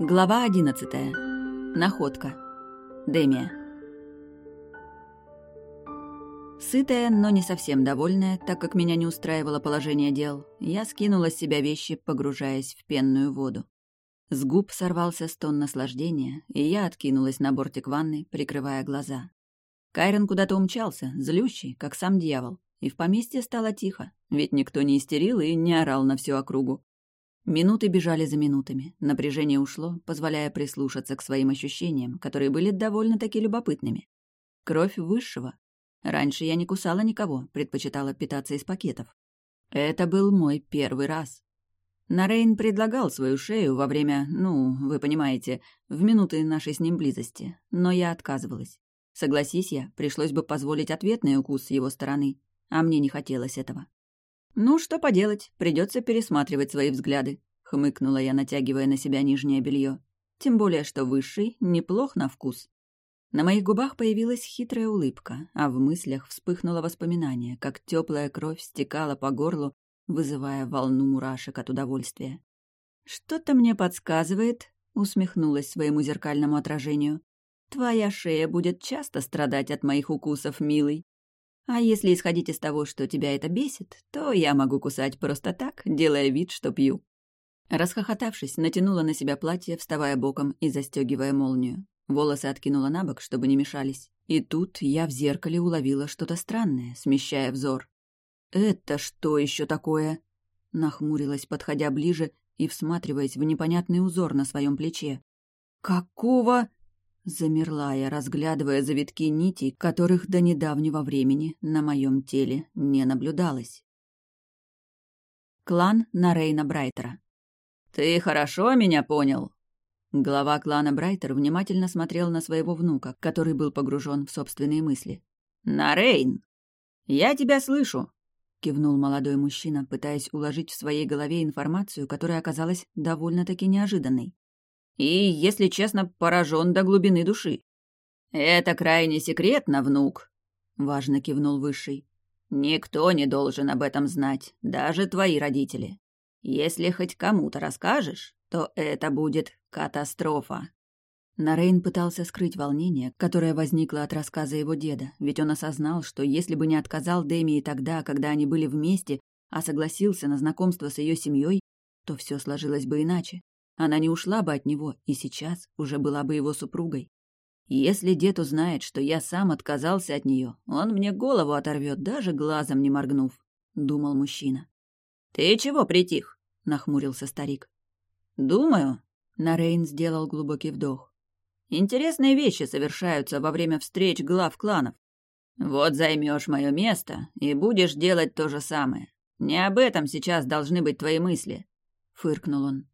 Глава одиннадцатая. Находка. Демия. Сытая, но не совсем довольная, так как меня не устраивало положение дел, я скинула с себя вещи, погружаясь в пенную воду. С губ сорвался стон наслаждения, и я откинулась на бортик ванны, прикрывая глаза. Кайрон куда-то умчался, злющий, как сам дьявол, и в поместье стало тихо, ведь никто не истерил и не орал на всю округу. Минуты бежали за минутами, напряжение ушло, позволяя прислушаться к своим ощущениям, которые были довольно-таки любопытными. Кровь высшего. Раньше я не кусала никого, предпочитала питаться из пакетов. Это был мой первый раз. Нарейн предлагал свою шею во время, ну, вы понимаете, в минуты нашей с ним близости, но я отказывалась. Согласись я, пришлось бы позволить ответный укус с его стороны, а мне не хотелось этого. «Ну, что поделать, придется пересматривать свои взгляды», — хмыкнула я, натягивая на себя нижнее белье. Тем более, что высший неплох на вкус. На моих губах появилась хитрая улыбка, а в мыслях вспыхнуло воспоминание, как теплая кровь стекала по горлу, вызывая волну мурашек от удовольствия. «Что-то мне подсказывает», — усмехнулась своему зеркальному отражению. «Твоя шея будет часто страдать от моих укусов, милый». А если исходить из того, что тебя это бесит, то я могу кусать просто так, делая вид, что пью». Расхохотавшись, натянула на себя платье, вставая боком и застегивая молнию. Волосы откинула на бок, чтобы не мешались. И тут я в зеркале уловила что-то странное, смещая взор. «Это что еще такое?» Нахмурилась, подходя ближе и всматриваясь в непонятный узор на своем плече. «Какого?» Замерла я, разглядывая завитки нитей, которых до недавнего времени на моем теле не наблюдалось. Клан Нарейна Брайтера. «Ты хорошо меня понял?» Глава клана Брайтер внимательно смотрел на своего внука, который был погружен в собственные мысли. «Нарейн! Я тебя слышу!» — кивнул молодой мужчина, пытаясь уложить в своей голове информацию, которая оказалась довольно-таки неожиданной и, если честно, поражен до глубины души. «Это крайне секретно, внук», — важно кивнул Высший. «Никто не должен об этом знать, даже твои родители. Если хоть кому-то расскажешь, то это будет катастрофа». Нарейн пытался скрыть волнение, которое возникло от рассказа его деда, ведь он осознал, что если бы не отказал Демии тогда, когда они были вместе, а согласился на знакомство с ее семьей, то все сложилось бы иначе. Она не ушла бы от него и сейчас уже была бы его супругой. Если дед узнает, что я сам отказался от нее, он мне голову оторвет, даже глазом не моргнув, — думал мужчина. «Ты чего притих?» — нахмурился старик. «Думаю», — Нарейн сделал глубокий вдох. «Интересные вещи совершаются во время встреч глав кланов. Вот займешь мое место и будешь делать то же самое. Не об этом сейчас должны быть твои мысли», — фыркнул он.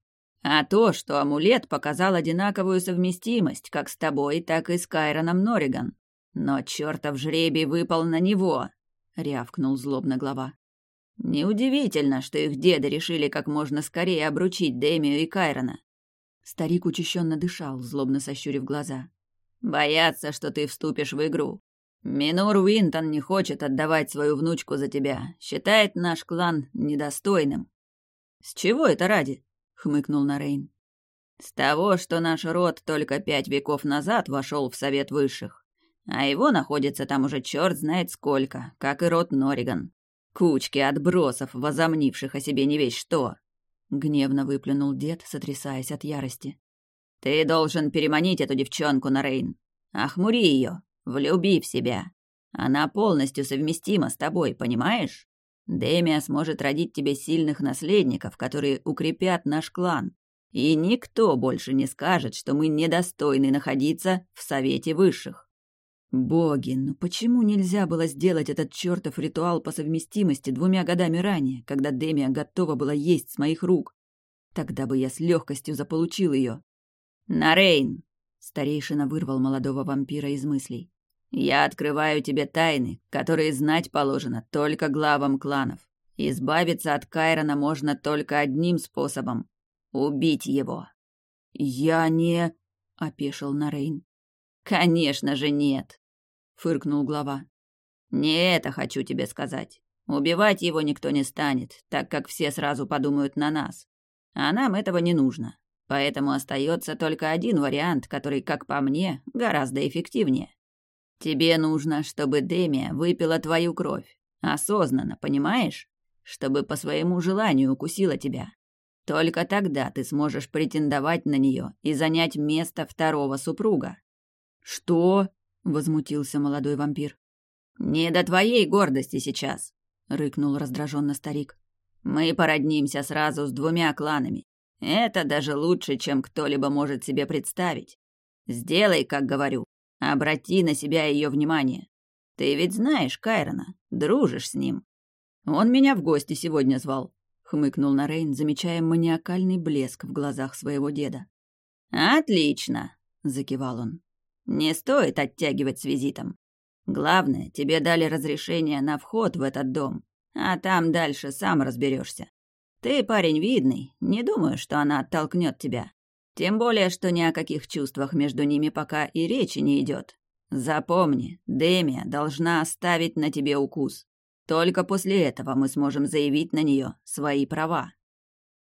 А то, что амулет показал одинаковую совместимость как с тобой, так и с Кайроном Норриган. Но чертов жребий выпал на него, — рявкнул злобно глава. Неудивительно, что их деды решили как можно скорее обручить Демию и Кайрона. Старик учащенно дышал, злобно сощурив глаза. «Боятся, что ты вступишь в игру. Минор Уинтон не хочет отдавать свою внучку за тебя, считает наш клан недостойным». «С чего это ради?» — хмыкнул Нарейн. «С того, что наш род только пять веков назад вошел в Совет Высших, а его находится там уже черт знает сколько, как и род Нориган. Кучки отбросов, возомнивших о себе не весь что!» — гневно выплюнул дед, сотрясаясь от ярости. «Ты должен переманить эту девчонку, Нарейн. Охмури ее, влюби в себя. Она полностью совместима с тобой, понимаешь?» Демия сможет родить тебе сильных наследников, которые укрепят наш клан. И никто больше не скажет, что мы недостойны находиться в Совете Высших. Боги, ну почему нельзя было сделать этот чертов ритуал по совместимости двумя годами ранее, когда Демия готова была есть с моих рук? Тогда бы я с легкостью заполучил ее. Нарейн! Старейшина вырвал молодого вампира из мыслей. Я открываю тебе тайны, которые знать положено только главам кланов. Избавиться от Кайрона можно только одним способом — убить его». «Я не...» — опешил Нарейн. «Конечно же нет», — фыркнул глава. «Не это хочу тебе сказать. Убивать его никто не станет, так как все сразу подумают на нас. А нам этого не нужно. Поэтому остается только один вариант, который, как по мне, гораздо эффективнее. Тебе нужно, чтобы Демия выпила твою кровь. Осознанно, понимаешь? Чтобы по своему желанию укусила тебя. Только тогда ты сможешь претендовать на нее и занять место второго супруга. Что? возмутился молодой вампир. Не до твоей гордости сейчас, рыкнул раздраженно старик. Мы породнимся сразу с двумя кланами. Это даже лучше, чем кто-либо может себе представить. Сделай, как говорю, Обрати на себя ее внимание. Ты ведь знаешь Кайрона, дружишь с ним. Он меня в гости сегодня звал, хмыкнул Нарейн, замечая маниакальный блеск в глазах своего деда. Отлично, закивал он. Не стоит оттягивать с визитом. Главное, тебе дали разрешение на вход в этот дом, а там дальше сам разберешься. Ты парень видный, не думаю, что она оттолкнет тебя. Тем более, что ни о каких чувствах между ними пока и речи не идет. Запомни, Демия должна оставить на тебе укус. Только после этого мы сможем заявить на нее свои права.